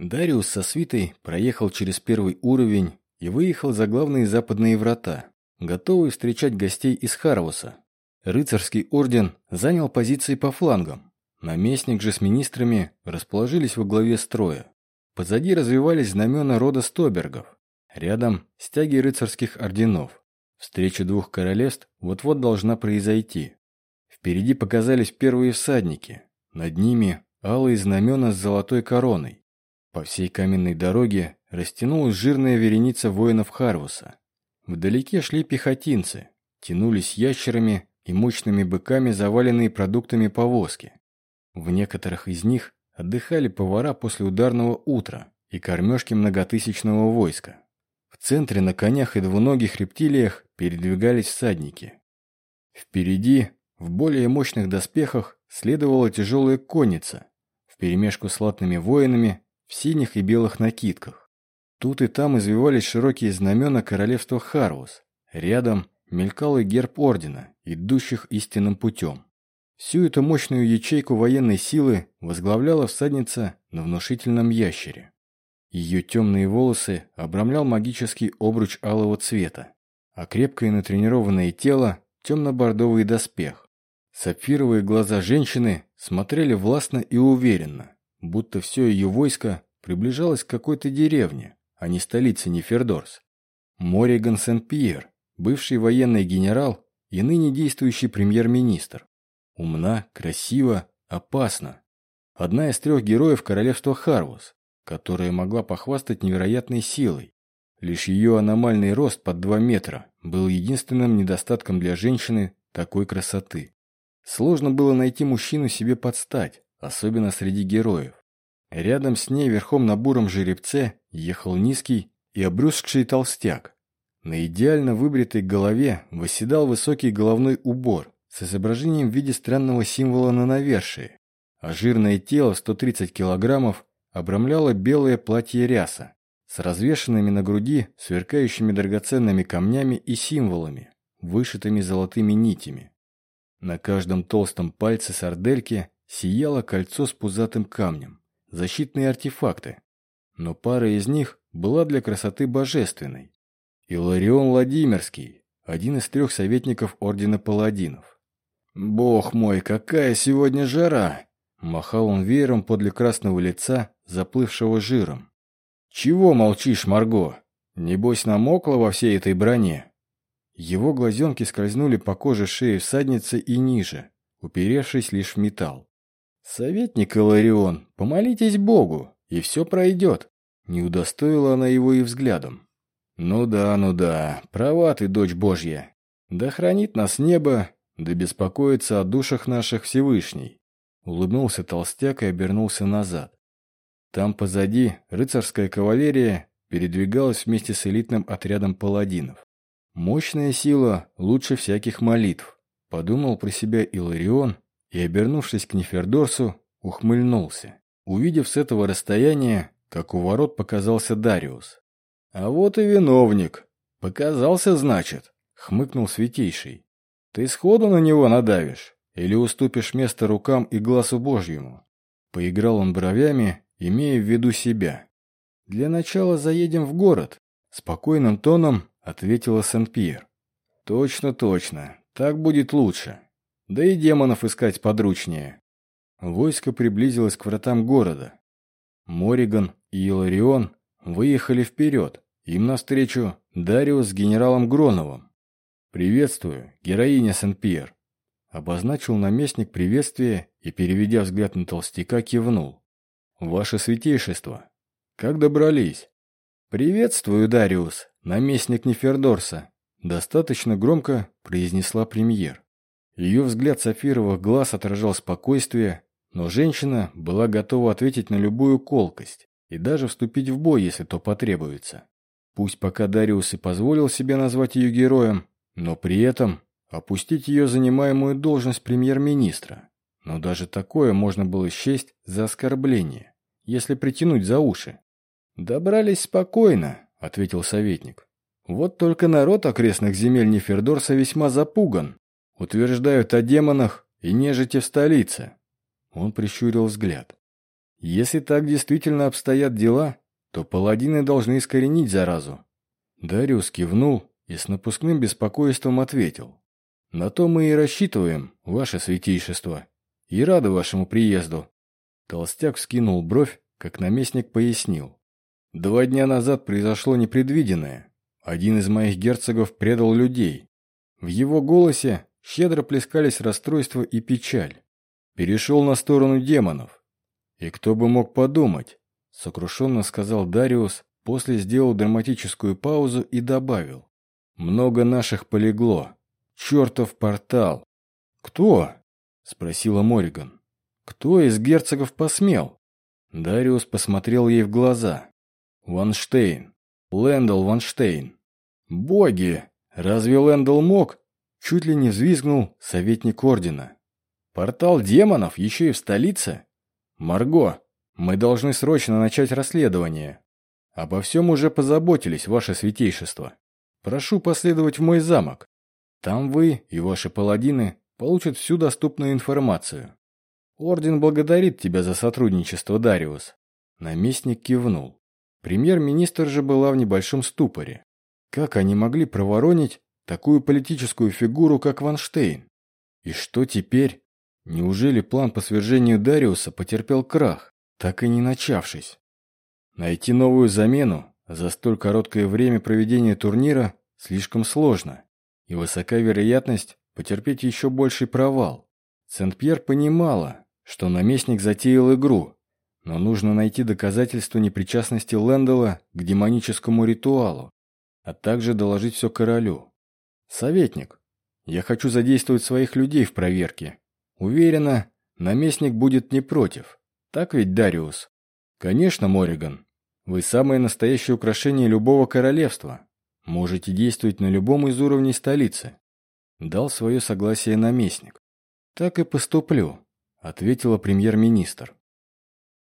Дариус со свитой проехал через первый уровень и выехал за главные западные врата, готовый встречать гостей из Харвуса. Рыцарский орден занял позиции по флангам. Наместник же с министрами расположились во главе строя. Позади развивались знамена рода Стобергов. Рядом стяги рыцарских орденов. Встреча двух королевств вот-вот должна произойти. Впереди показались первые всадники. Над ними алые знамена с золотой короной. По всей каменной дороге растянулась жирная вереница воинов Харвуса. Вдалеке шли пехотинцы, тянулись ящерами и мощными быками, заваленные продуктами повозки. В некоторых из них отдыхали повара после ударного утра и кормежки многотысячного войска. В центре на конях и двуногих рептилиях передвигались всадники. Впереди, в более мощных доспехах, следовала тяжелая конница, вперемешку с латными воинами в синих и белых накидках. Тут и там извивались широкие знамена королевства Харвус. Рядом мелькал и герб ордена, идущих истинным путем. Всю эту мощную ячейку военной силы возглавляла всадница на внушительном ящере. Ее темные волосы обрамлял магический обруч алого цвета, а крепкое натренированное тело – темно-бордовый доспех. Сапфировые глаза женщины смотрели властно и уверенно, будто все ее войско приближалось к какой-то деревне, а не столице Нефердорс. Мориган Сен-Пьер, бывший военный генерал и ныне действующий премьер-министр. Умна, красива, опасна. Одна из трех героев королевства Харвус, которая могла похвастать невероятной силой. Лишь ее аномальный рост под 2 метра был единственным недостатком для женщины такой красоты. Сложно было найти мужчину себе под стать, особенно среди героев. Рядом с ней верхом на буром жеребце ехал низкий и обрюзгший толстяк. На идеально выбритой голове восседал высокий головной убор с изображением в виде странного символа на навершии, а жирное тело 130 килограммов обрамляло белое платье ряса с развешанными на груди сверкающими драгоценными камнями и символами, вышитыми золотыми нитями. На каждом толстом пальце сардельки сияло кольцо с пузатым камнем, защитные артефакты. Но пара из них была для красоты божественной. Иларион Владимирский, один из трех советников Ордена Паладинов. «Бог мой, какая сегодня жара!» Махал он веером подле красного лица, заплывшего жиром. «Чего молчишь, Марго? Небось, намокла во всей этой броне?» Его глазенки скользнули по коже шеи всадницы и ниже, уперевшись лишь в металл. «Советник Иларион, помолитесь Богу, и все пройдет». Не удостоила она его и взглядом. «Ну да, ну да, права ты, дочь Божья. Да хранит нас небо, да беспокоится о душах наших Всевышний». Улыбнулся толстяк и обернулся назад. Там позади рыцарская кавалерия передвигалась вместе с элитным отрядом паладинов. Мощная сила лучше всяких молитв, подумал про себя Иларион и, обернувшись к Нефердорсу, ухмыльнулся, увидев с этого расстояния, как у ворот показался Дариус. «А вот и виновник. Показался, значит», — хмыкнул Святейший. «Ты сходу на него надавишь или уступишь место рукам и глазу Божьему?» Поиграл он бровями, имея в виду себя. «Для начала заедем в город», — спокойным тоном ответила Сент-Пьер. «Точно, точно. Так будет лучше. Да и демонов искать подручнее. Войско приблизилось к вратам города. Мориган и Иларион выехали вперед. Им навстречу Дариус с генералом Гроновым. «Приветствую, героиня Сен-Пьер», — обозначил наместник приветствие и, переведя взгляд на толстяка, кивнул. «Ваше святейшество, как добрались?» «Приветствую, Дариус, наместник Нефердорса», — достаточно громко произнесла премьер. Ее взгляд сапфировых глаз отражал спокойствие, но женщина была готова ответить на любую колкость и даже вступить в бой, если то потребуется. Пусть пока Дариус и позволил себе назвать ее героем, но при этом опустить ее занимаемую должность премьер-министра. Но даже такое можно было счесть за оскорбление, если притянуть за уши. «Добрались спокойно», — ответил советник. «Вот только народ окрестных земель Нефердорса весьма запуган. Утверждают о демонах и нежити в столице. Он прищурил взгляд. Если так действительно обстоят дела, то паладины должны искоренить заразу. Дариус кивнул и с напускным беспокойством ответил. На то мы и рассчитываем, ваше святейшество, и рады вашему приезду. Толстяк скинул бровь, как наместник пояснил. Два дня назад произошло непредвиденное. Один из моих герцогов предал людей. В его голосе щедро плескались расстройство и печаль. Перешел на сторону демонов. И кто бы мог подумать, сокрушенно сказал Дариус, после сделал драматическую паузу и добавил. Много наших полегло. Чертов портал. Кто? Спросила Мориган. Кто из герцогов посмел? Дариус посмотрел ей в глаза. Ванштейн. Лэндл Ванштейн. Боги! Разве Лэндл мог? Чуть ли не взвизгнул советник ордена. Портал демонов еще и в столице? Марго, мы должны срочно начать расследование. Обо всем уже позаботились, ваше святейшество. Прошу последовать в мой замок. Там вы и ваши паладины получат всю доступную информацию. Орден благодарит тебя за сотрудничество, Дариус. Наместник кивнул. Премьер-министр же была в небольшом ступоре. Как они могли проворонить такую политическую фигуру, как Ванштейн? И что теперь? Неужели план по свержению Дариуса потерпел крах, так и не начавшись? Найти новую замену за столь короткое время проведения турнира слишком сложно, и высока вероятность потерпеть еще больший провал. Сент-Пьер понимала, что наместник затеял игру, но нужно найти доказательства непричастности Лэндала к демоническому ритуалу, а также доложить все королю. «Советник, я хочу задействовать своих людей в проверке», Уверена, наместник будет не против. Так ведь, Дариус? Конечно, Мориган. Вы самое настоящее украшение любого королевства. Можете действовать на любом из уровней столицы. Дал свое согласие наместник. Так и поступлю, ответила премьер-министр.